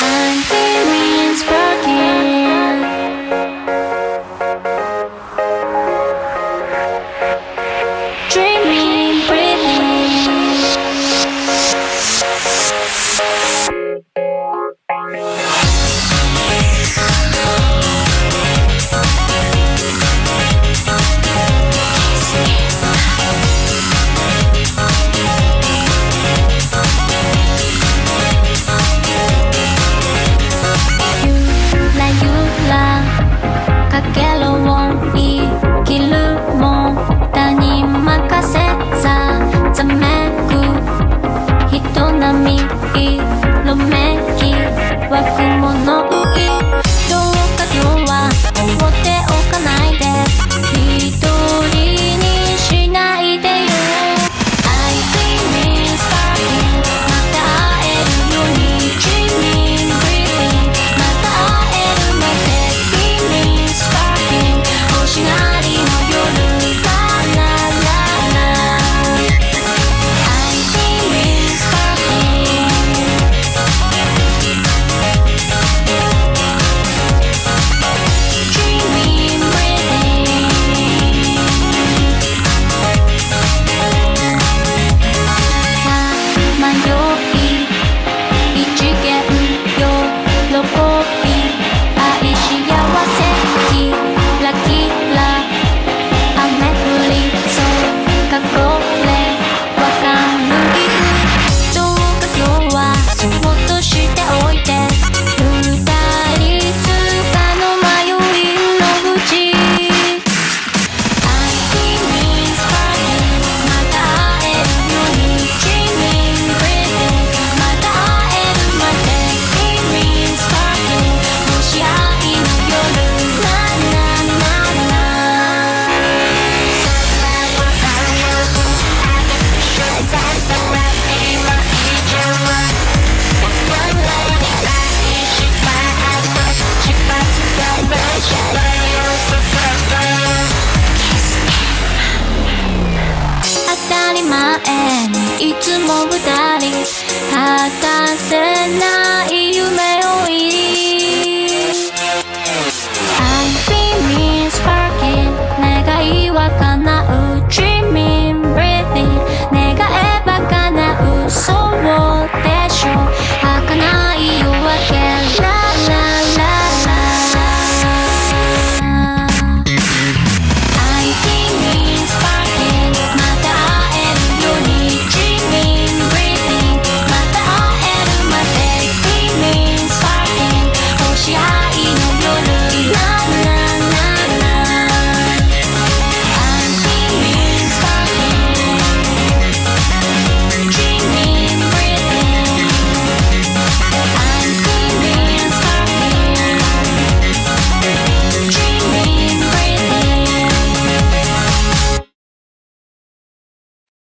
I'm 色めき湧くもの